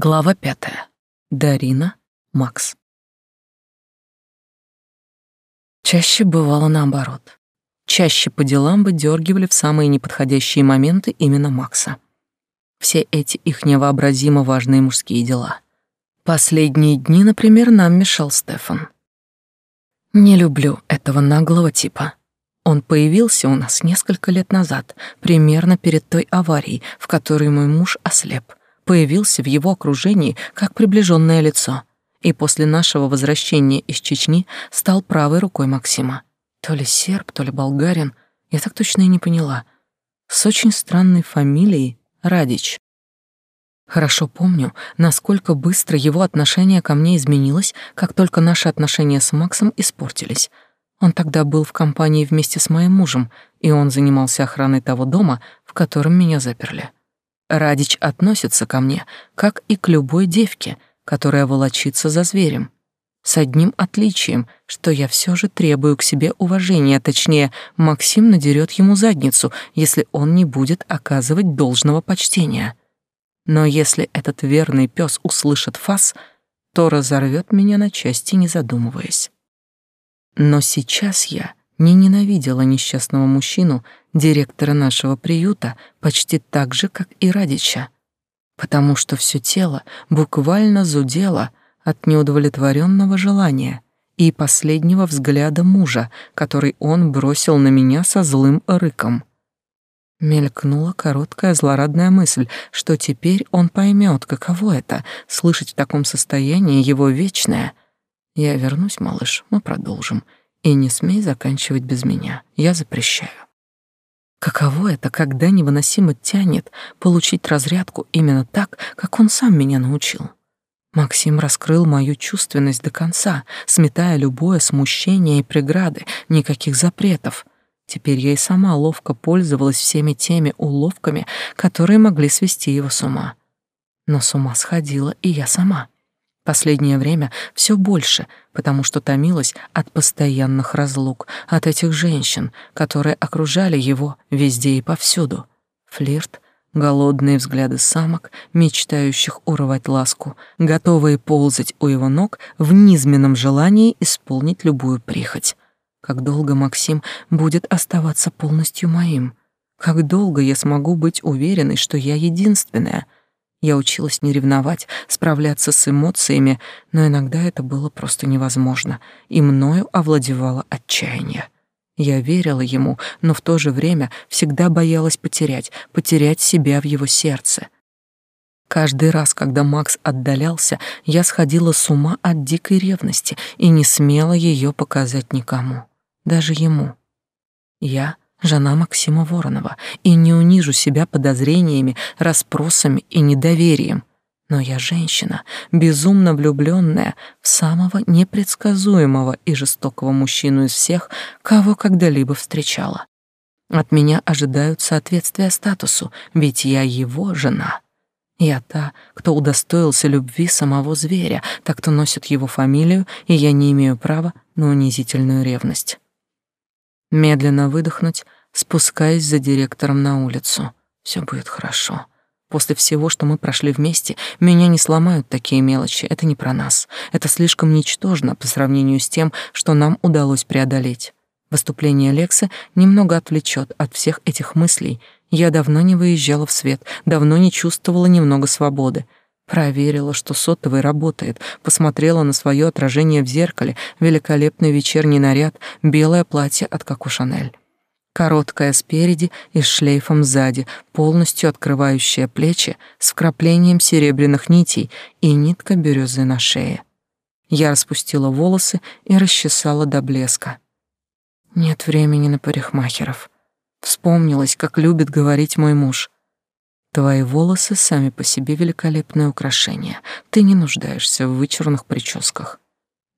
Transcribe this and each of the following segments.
Глава пятая. Дарина, Макс. Чаще бывало наоборот. Чаще по делам бы дергивали в самые неподходящие моменты именно Макса. Все эти их невообразимо важные мужские дела. Последние дни, например, нам мешал Стефан. Не люблю этого наглого типа. Он появился у нас несколько лет назад, примерно перед той аварией, в которой мой муж ослеп появился в его окружении как приближенное лицо и после нашего возвращения из Чечни стал правой рукой Максима. То ли серб, то ли болгарин, я так точно и не поняла. С очень странной фамилией Радич. Хорошо помню, насколько быстро его отношение ко мне изменилось, как только наши отношения с Максом испортились. Он тогда был в компании вместе с моим мужем, и он занимался охраной того дома, в котором меня заперли. Радич относится ко мне, как и к любой девке, которая волочится за зверем. С одним отличием, что я все же требую к себе уважения, точнее, Максим надерет ему задницу, если он не будет оказывать должного почтения. Но если этот верный пес услышит фас, то разорвет меня на части, не задумываясь. Но сейчас я не ненавидела несчастного мужчину, директора нашего приюта, почти так же, как и Радича, потому что все тело буквально зудело от неудовлетворенного желания и последнего взгляда мужа, который он бросил на меня со злым рыком. Мелькнула короткая злорадная мысль, что теперь он поймет, каково это — слышать в таком состоянии его вечное. «Я вернусь, малыш, мы продолжим», и не смей заканчивать без меня. Я запрещаю. Каково это, когда невыносимо тянет получить разрядку именно так, как он сам меня научил? Максим раскрыл мою чувственность до конца, сметая любое смущение и преграды, никаких запретов. Теперь я и сама ловко пользовалась всеми теми уловками, которые могли свести его с ума. Но с ума сходила и я сама. Последнее время все больше, потому что томилась от постоянных разлук, от этих женщин, которые окружали его везде и повсюду. Флирт, голодные взгляды самок, мечтающих урвать ласку, готовые ползать у его ног в низменном желании исполнить любую прихоть. Как долго Максим будет оставаться полностью моим? Как долго я смогу быть уверенной, что я единственная — я училась не ревновать, справляться с эмоциями, но иногда это было просто невозможно, и мною овладевало отчаяние. Я верила ему, но в то же время всегда боялась потерять, потерять себя в его сердце. Каждый раз, когда Макс отдалялся, я сходила с ума от дикой ревности и не смела ее показать никому, даже ему. Я жена Максима Воронова, и не унижу себя подозрениями, расспросами и недоверием. Но я женщина, безумно влюбленная в самого непредсказуемого и жестокого мужчину из всех, кого когда-либо встречала. От меня ожидают соответствия статусу, ведь я его жена. Я та, кто удостоился любви самого зверя, так кто носит его фамилию, и я не имею права на унизительную ревность медленно выдохнуть, спускаясь за директором на улицу. Все будет хорошо. После всего, что мы прошли вместе, меня не сломают такие мелочи. Это не про нас. Это слишком ничтожно по сравнению с тем, что нам удалось преодолеть. Выступление Лекса немного отвлечет от всех этих мыслей. Я давно не выезжала в свет, давно не чувствовала немного свободы. Проверила, что сотовый работает, посмотрела на свое отражение в зеркале, великолепный вечерний наряд, белое платье от Коко Шанель. Короткое спереди и с шлейфом сзади, полностью открывающее плечи с вкраплением серебряных нитей и нитка бирюзы на шее. Я распустила волосы и расчесала до блеска. Нет времени на парикмахеров. Вспомнилось, как любит говорить мой муж — Твои волосы сами по себе великолепное украшение. Ты не нуждаешься в вычурных прическах.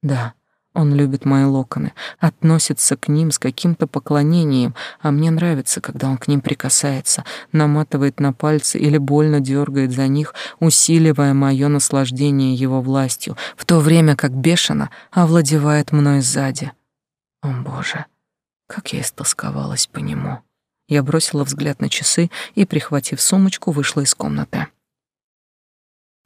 Да, он любит мои локоны, относится к ним с каким-то поклонением, а мне нравится, когда он к ним прикасается, наматывает на пальцы или больно дергает за них, усиливая мое наслаждение его властью, в то время как бешено овладевает мной сзади. О, Боже, как я истосковалась по нему. Я бросила взгляд на часы и, прихватив сумочку, вышла из комнаты.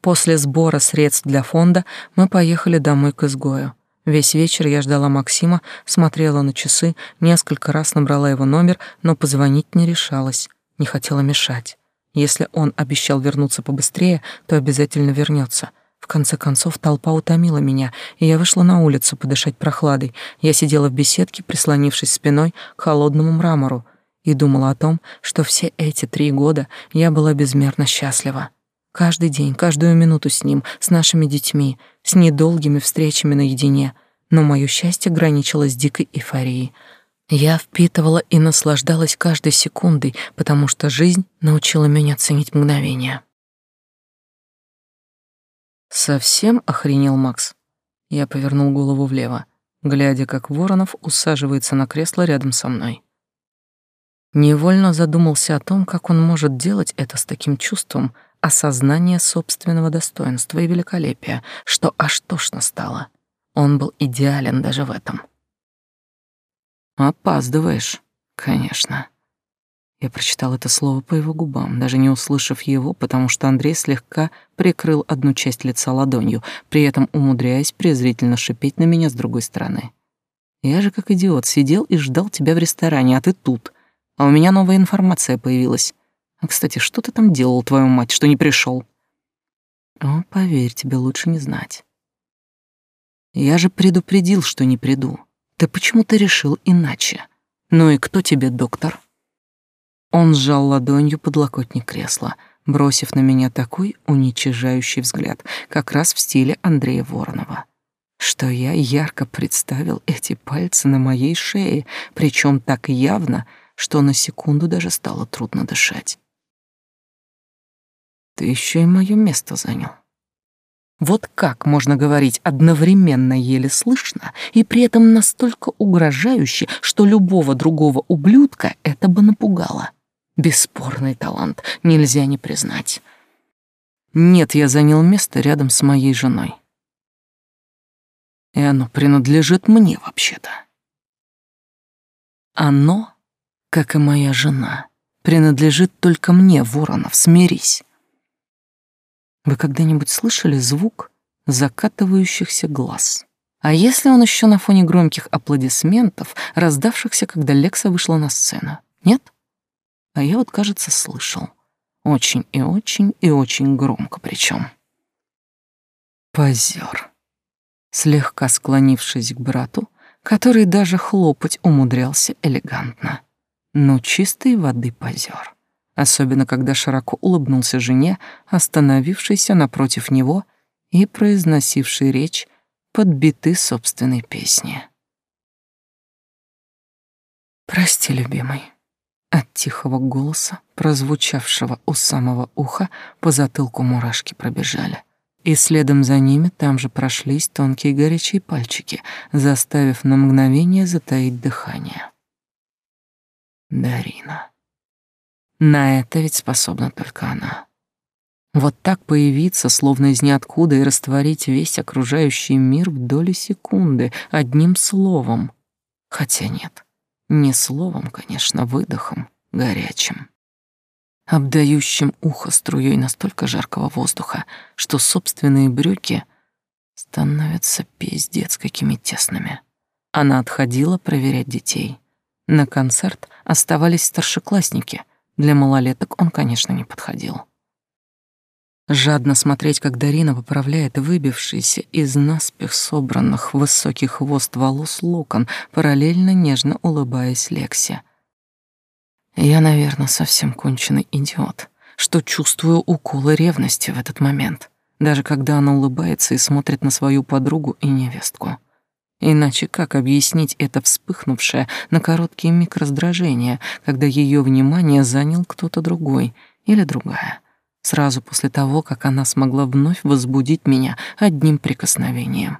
После сбора средств для фонда мы поехали домой к изгою. Весь вечер я ждала Максима, смотрела на часы, несколько раз набрала его номер, но позвонить не решалась, не хотела мешать. Если он обещал вернуться побыстрее, то обязательно вернется. В конце концов, толпа утомила меня, и я вышла на улицу подышать прохладой. Я сидела в беседке, прислонившись спиной к холодному мрамору, и думала о том, что все эти три года я была безмерно счастлива. Каждый день, каждую минуту с ним, с нашими детьми, с недолгими встречами наедине. Но мое счастье граничило дикой эйфорией. Я впитывала и наслаждалась каждой секундой, потому что жизнь научила меня ценить мгновения. Совсем охренел Макс. Я повернул голову влево, глядя, как Воронов усаживается на кресло рядом со мной. Невольно задумался о том, как он может делать это с таким чувством осознания собственного достоинства и великолепия, что аж тошно стало. Он был идеален даже в этом. «Опаздываешь, конечно». Я прочитал это слово по его губам, даже не услышав его, потому что Андрей слегка прикрыл одну часть лица ладонью, при этом умудряясь презрительно шипеть на меня с другой стороны. Я же как идиот сидел и ждал тебя в ресторане, а ты тут. А у меня новая информация появилась. А, кстати, что ты там делал, твою мать, что не пришел? О, поверь, тебе лучше не знать. Я же предупредил, что не приду. Ты почему-то решил иначе. Ну и кто тебе доктор? Он сжал ладонью подлокотник кресла, бросив на меня такой уничижающий взгляд, как раз в стиле Андрея Воронова. Что я ярко представил эти пальцы на моей шее, причем так явно, что на секунду даже стало трудно дышать. Ты еще и мое место занял. Вот как можно говорить одновременно еле слышно и при этом настолько угрожающе, что любого другого ублюдка это бы напугало? Бесспорный талант, нельзя не признать. Нет, я занял место рядом с моей женой. И оно принадлежит мне вообще-то. Оно, как и моя жена, принадлежит только мне, Воронов, смирись. Вы когда-нибудь слышали звук закатывающихся глаз? А если он еще на фоне громких аплодисментов, раздавшихся, когда Лекса вышла на сцену? Нет? А я вот, кажется, слышал. Очень и очень и очень громко причем. Позер. Слегка склонившись к брату, который даже хлопать умудрялся элегантно. Но чистой воды позер. Особенно, когда широко улыбнулся жене, остановившейся напротив него и произносившей речь под биты собственной песни. «Прости, любимый». От тихого голоса, прозвучавшего у самого уха, по затылку мурашки пробежали. И следом за ними там же прошлись тонкие горячие пальчики, заставив на мгновение затаить дыхание. Дарина. На это ведь способна только она. Вот так появиться, словно из ниоткуда, и растворить весь окружающий мир в доли секунды, одним словом. Хотя нет, не словом, конечно, выдохом, горячим. Обдающим ухо струей настолько жаркого воздуха, что собственные брюки становятся пиздец какими тесными. Она отходила проверять детей. На концерт оставались старшеклассники. Для малолеток он, конечно, не подходил. Жадно смотреть, как Дарина поправляет выбившийся из наспех собранных высокий хвост волос локон, параллельно нежно улыбаясь Лексе. Я, наверное, совсем конченый идиот, что чувствую уколы ревности в этот момент, даже когда она улыбается и смотрит на свою подругу и невестку. Иначе как объяснить это вспыхнувшее на короткий миг раздражение, когда ее внимание занял кто-то другой или другая? сразу после того, как она смогла вновь возбудить меня одним прикосновением.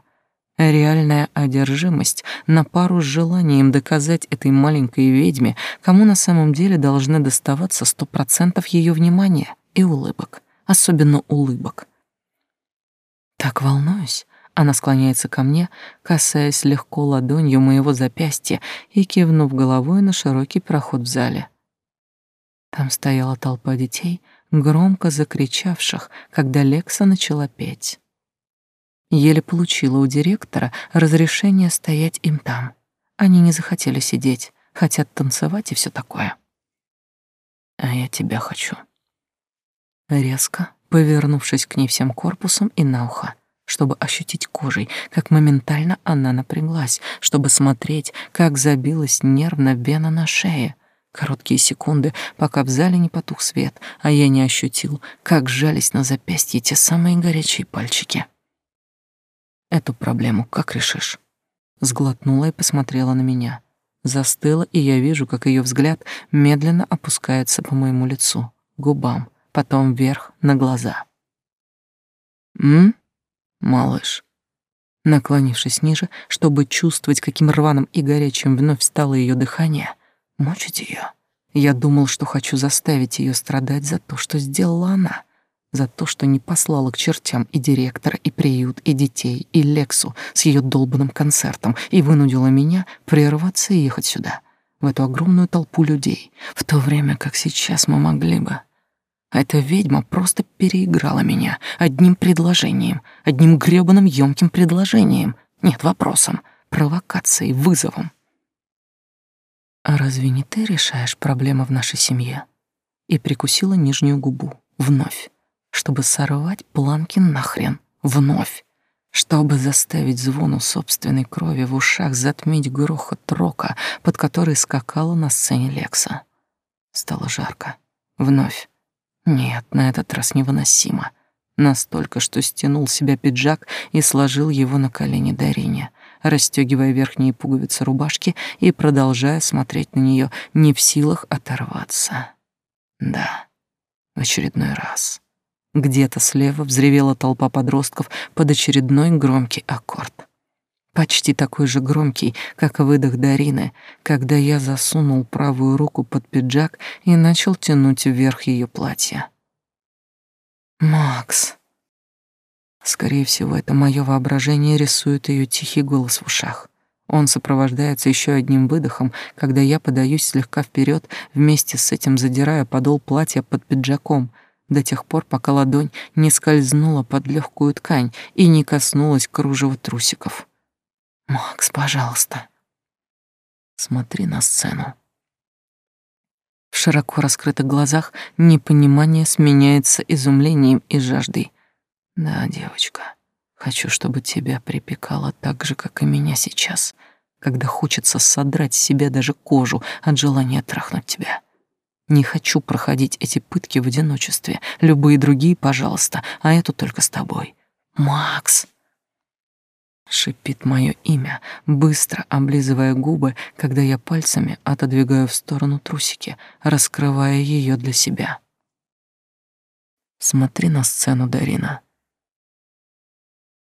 Реальная одержимость на пару с желанием доказать этой маленькой ведьме, кому на самом деле должны доставаться сто процентов ее внимания и улыбок, особенно улыбок. Так волнуюсь, она склоняется ко мне, касаясь легко ладонью моего запястья и кивнув головой на широкий проход в зале. Там стояла толпа детей — громко закричавших, когда Лекса начала петь. Еле получила у директора разрешение стоять им там. Они не захотели сидеть, хотят танцевать и все такое. А я тебя хочу. Резко, повернувшись к ней всем корпусом и на ухо, чтобы ощутить кожей, как моментально она напряглась, чтобы смотреть, как забилась нервно вена на шее. Короткие секунды, пока в зале не потух свет, а я не ощутил, как сжались на запястье те самые горячие пальчики. Эту проблему как решишь? Сглотнула и посмотрела на меня. Застыла, и я вижу, как ее взгляд медленно опускается по моему лицу, губам, потом вверх на глаза. «М? Малыш». Наклонившись ниже, чтобы чувствовать, каким рваным и горячим вновь стало ее дыхание, мочить ее. Я думал, что хочу заставить ее страдать за то, что сделала она — за то, что не послала к чертям и директора, и приют, и детей, и Лексу с ее долбанным концертом и вынудила меня прерваться и ехать сюда, в эту огромную толпу людей, в то время как сейчас мы могли бы. А эта ведьма просто переиграла меня одним предложением, одним грёбаным ёмким предложением, нет, вопросом, провокацией, вызовом. А разве не ты решаешь проблемы в нашей семье? И прикусила нижнюю губу вновь чтобы сорвать планки нахрен вновь, чтобы заставить звону собственной крови в ушах затмить грохот рока, под который скакала на сцене Лекса. Стало жарко. Вновь. Нет, на этот раз невыносимо. Настолько, что стянул себя пиджак и сложил его на колени Дарине, расстегивая верхние пуговицы рубашки и продолжая смотреть на нее, не в силах оторваться. Да, в очередной раз. Где-то слева взревела толпа подростков под очередной громкий аккорд. Почти такой же громкий, как выдох Дарины, когда я засунул правую руку под пиджак и начал тянуть вверх ее платье. «Макс!» Скорее всего, это мое воображение рисует ее тихий голос в ушах. Он сопровождается еще одним выдохом, когда я подаюсь слегка вперед, вместе с этим задирая подол платья под пиджаком — до тех пор, пока ладонь не скользнула под легкую ткань и не коснулась кружева трусиков. «Макс, пожалуйста, смотри на сцену». В широко раскрытых глазах непонимание сменяется изумлением и жаждой. «Да, девочка, хочу, чтобы тебя припекало так же, как и меня сейчас, когда хочется содрать с себя даже кожу от желания трахнуть тебя». Не хочу проходить эти пытки в одиночестве. Любые другие, пожалуйста, а эту только с тобой. Макс. Шипит мое имя, быстро облизывая губы, когда я пальцами отодвигаю в сторону трусики, раскрывая ее для себя. Смотри на сцену, Дарина.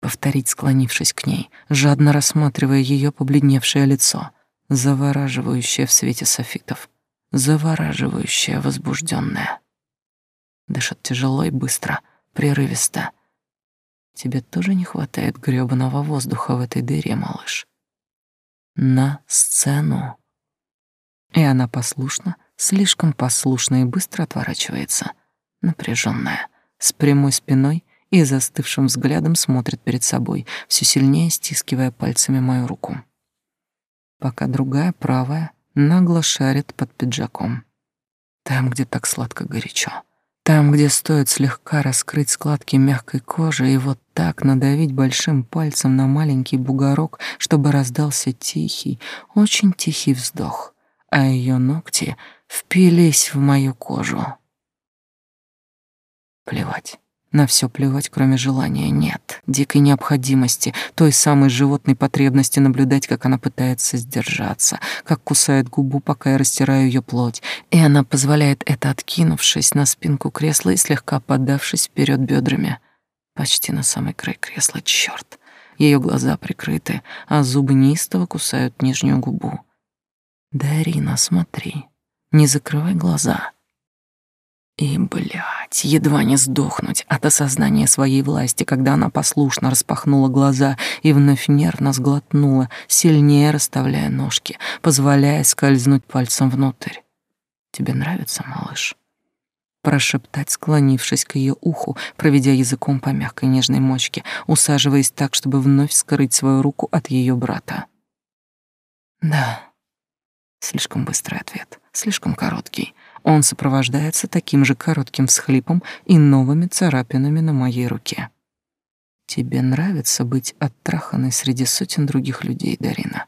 Повторить, склонившись к ней, жадно рассматривая ее побледневшее лицо, завораживающее в свете софитов завораживающая, возбужденная. Дышит тяжело и быстро, прерывисто. Тебе тоже не хватает грёбаного воздуха в этой дыре, малыш. На сцену. И она послушно, слишком послушно и быстро отворачивается, напряженная, с прямой спиной и застывшим взглядом смотрит перед собой, все сильнее стискивая пальцами мою руку. Пока другая, правая, нагло шарит под пиджаком. Там, где так сладко горячо. Там, где стоит слегка раскрыть складки мягкой кожи и вот так надавить большим пальцем на маленький бугорок, чтобы раздался тихий, очень тихий вздох, а ее ногти впились в мою кожу. Плевать. На все плевать, кроме желания, нет, дикой необходимости, той самой животной потребности наблюдать, как она пытается сдержаться, как кусает губу, пока я растираю ее плоть, и она позволяет это, откинувшись на спинку кресла и слегка подавшись вперед бедрами, почти на самый край кресла, черт. Ее глаза прикрыты, а зубы неистово кусают нижнюю губу. «Дарина, смотри, не закрывай глаза». И, блядь, едва не сдохнуть от осознания своей власти, когда она послушно распахнула глаза и вновь нервно сглотнула, сильнее расставляя ножки, позволяя скользнуть пальцем внутрь. Тебе нравится, малыш? прошептать, склонившись к ее уху, проведя языком по мягкой нежной мочке, усаживаясь так, чтобы вновь скрыть свою руку от ее брата. Да. Слишком быстрый ответ, слишком короткий. Он сопровождается таким же коротким всхлипом и новыми царапинами на моей руке. Тебе нравится быть оттраханной среди сотен других людей, Дарина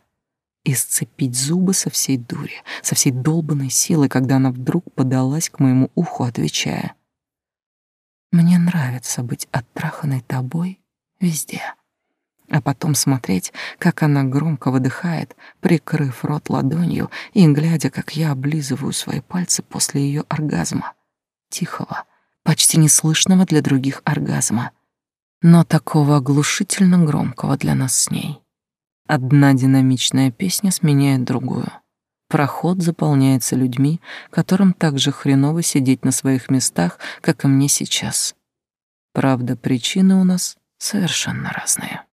и сцепить зубы со всей дури, со всей долбанной силы, когда она вдруг подалась к моему уху, отвечая. «Мне нравится быть оттраханной тобой везде». А потом смотреть, как она громко выдыхает, прикрыв рот ладонью и глядя, как я облизываю свои пальцы после ее оргазма. Тихого, почти неслышного для других оргазма, но такого оглушительно громкого для нас с ней. Одна динамичная песня сменяет другую. Проход заполняется людьми, которым так же хреново сидеть на своих местах, как и мне сейчас. Правда, причины у нас совершенно разные.